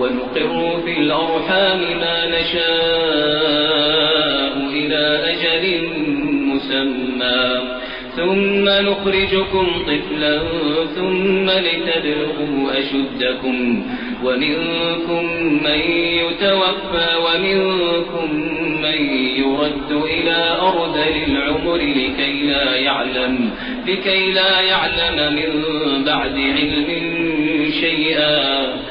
ونقر في الأرحام ما نشاء إلى أجل مسمى. ثم نخرجكم طفلا ثم لتبلغوا أشدكم. ومنكم من يتوفى ومنكم من يرد إلى أرذل العمر لكي لا يعلم لكي لا يعلم من بعد علم شيئا.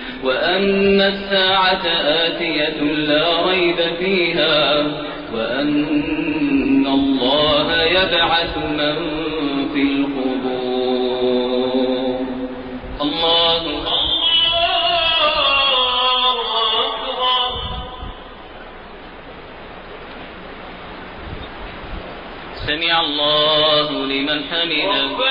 وأن الساعة آتية لا ريب فيها وأن الله يبعث من في القبور. الله سمع الله لمن حمده.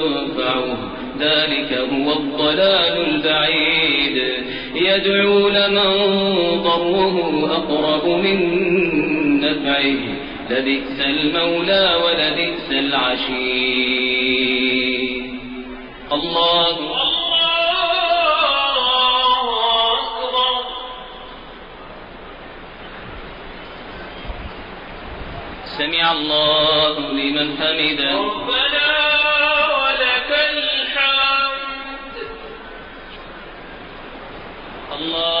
ذلك هو الضلال البعيد. يدعو لمن ضره أقرب من نفعه. لبئس المولى ولبئس العشير. الله سمع الله لمن حمده. ربنا الله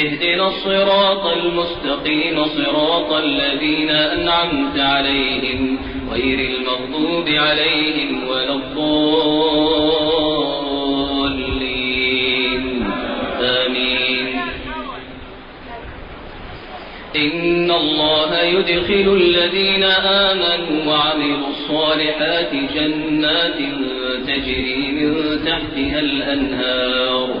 اهدنا الصراط المستقيم صراط الذين أنعمت عليهم غير المغضوب عليهم ولا الضالين. آمين. إن الله يدخل الذين آمنوا وعملوا الصالحات جنات تجري من تحتها الأنهار.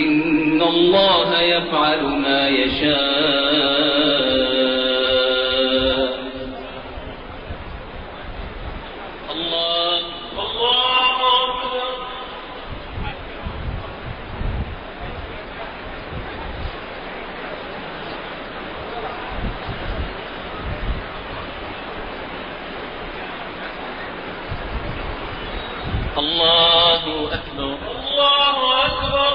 إن الله يفعل ما يشاء الله الله أكبر الله أكبر الله أكبر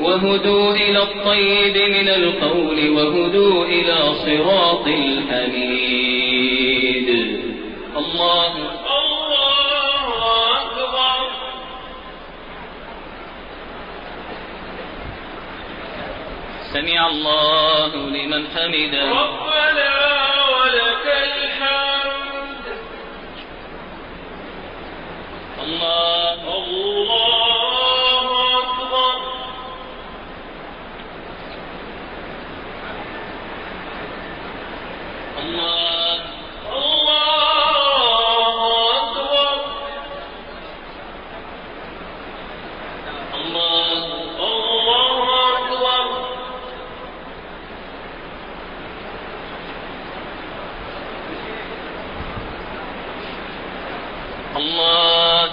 وهدوا إلى الطيب من القول وهدوا إلى صراط الحميد. الله الله أكبر. سمع الله لمن حمده. ربنا ولك الحمد. الله الله أكبر الله الله أكبر الله الله أكبر الله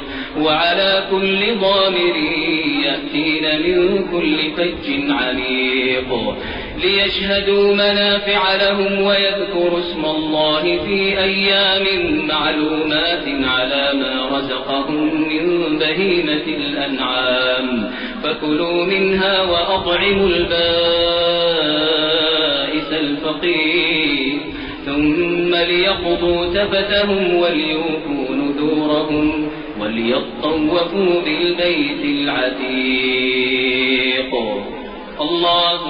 وعلى كل ضامر يأتين من كل فج عميق. ليشهدوا منافع لهم ويذكروا اسم الله في أيام معلومات على ما رزقهم من بهيمة الأنعام. فكلوا منها وأطعموا البائس الفقير. ثم ليقضوا تفتهم وليوفوا نذورهم. وليطوفوا بالبيت العتيق. الله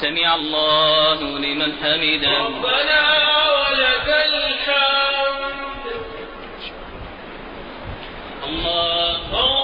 سمع الله لمن حمده. ربنا ولك الحمد. الله الله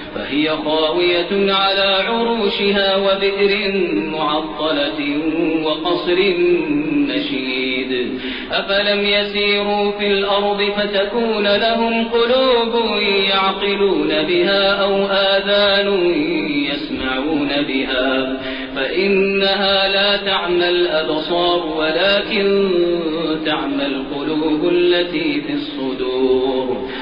فهي خاوية على عروشها وبئر معطلة وقصر نشيد. أفلم يسيروا في الأرض فتكون لهم قلوب يعقلون بها أو آذان يسمعون بها. فإنها لا تعمى الأبصار ولكن تعمى القلوب التي في الصدور.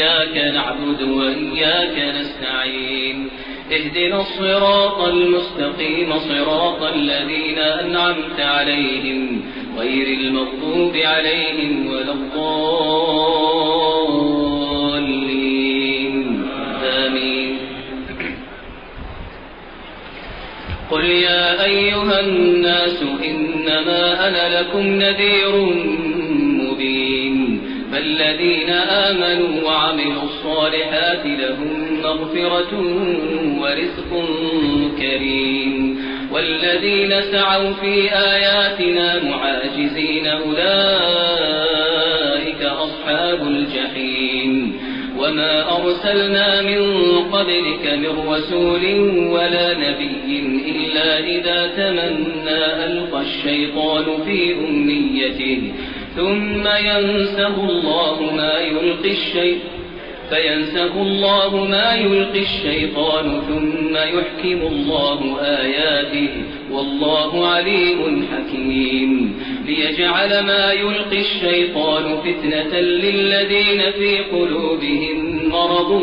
إياك نعبد وإياك نستعين اهدنا الصراط المستقيم صراط الذين أنعمت عليهم غير المغضوب عليهم ولا الضالين. آمين. قل يا أيها الناس إنما أنا لكم نذير مبين فالذين آمنوا وعملوا الصالحات لهم مغفرة ورزق كريم. والذين سعوا في آياتنا معاجزين أولئك أصحاب الجحيم. وما أرسلنا من قبلك من رسول ولا نبي إلا إذا تمنى ألقى الشيطان في أمنيته. ثم ينسه الله ما يلقي الشيطان فينسه الله ما يلقي الشيطان ثم يحكم الله آياته. والله عليم حكيم. ليجعل ما يلقي الشيطان فتنة للذين في قلوبهم مرض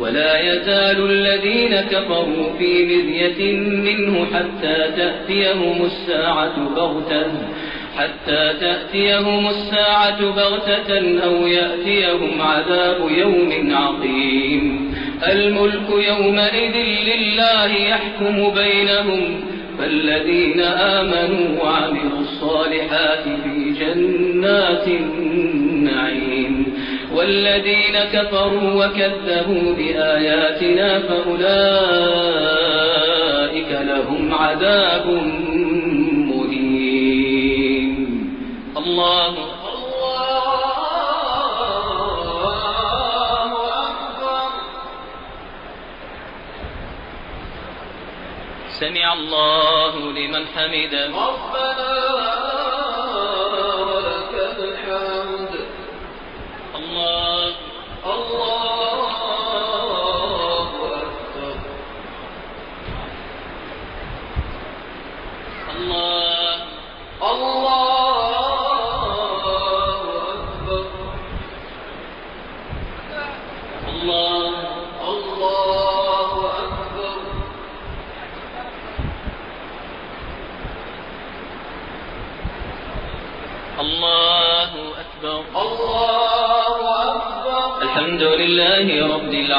ولا يزال الذين كفروا في مرية منه حتى تأتيهم الساعة بغتة حتى تأتيهم الساعة بغتة أو يأتيهم عذاب يوم عقيم الملك يومئذ لله يحكم بينهم فالذين آمنوا وعملوا الصالحات في جنات النعيم. والذين كفروا وكذبوا بآياتنا فأولئك لهم عذاب مهين. الله سمع الله لمن حمده. ربنا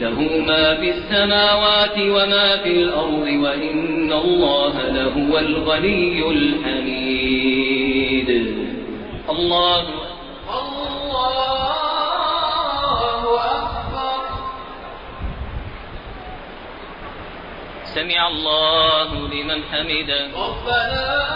له ما في السماوات وما في الأرض وإن الله لهو الغني الحميد. الله الله أكبر. سمع الله لمن حمده. ربنا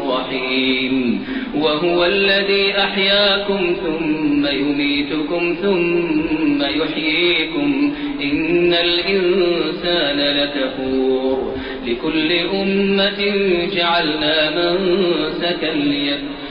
رحيم وهو الذي أحياكم ثم يميتكم ثم يحييكم. إن الإنسان لكفور. لكل أمة جعلنا منسكا ليكفر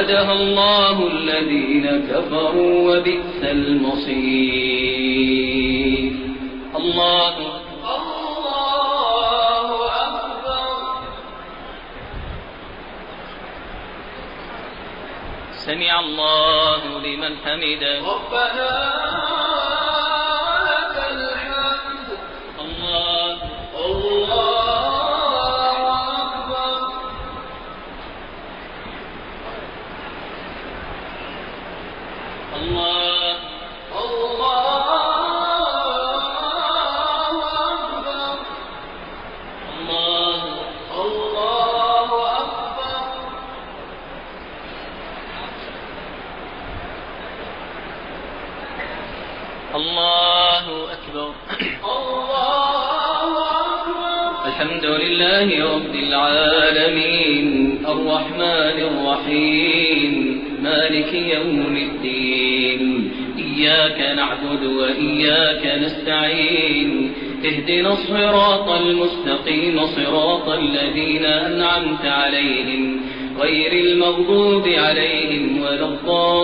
وعدها الله الذين كفروا وبئس المصير. الله سمع الله لمن حمده. ربنا وإياك نستعين اهدنا الصراط المستقيم صراط الذين أنعمت عليهم غير المغضوب عليهم ولا الضالين.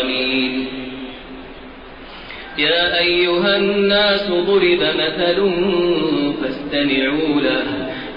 آمين. يا أيها الناس ضرب مثل فاستمعوا له.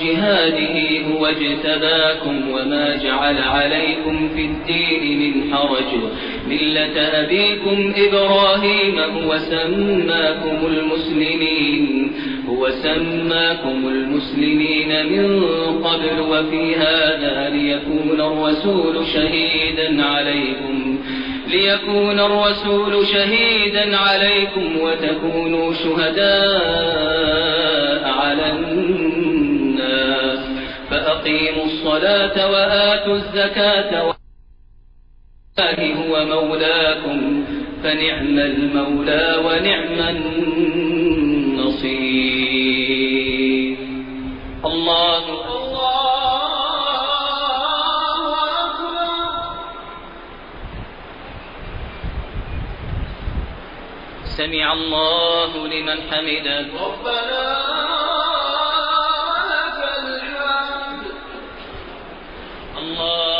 حق جهاده هو اجتباكم وما جعل عليكم في الدين من حرج. ملة أبيكم إبراهيم هو سماكم المسلمين. هو سماكم المسلمين من قبل وفي هذا ليكون الرسول شهيدا عليكم. ليكون الرسول شهيدا عليكم وتكونوا شهداء على الناس. فأقيموا الصلاة وآتوا الزكاة والله هو مولاكم فنعم المولى ونعم النصير. الله سمع الله لمن حمده. ربنا الله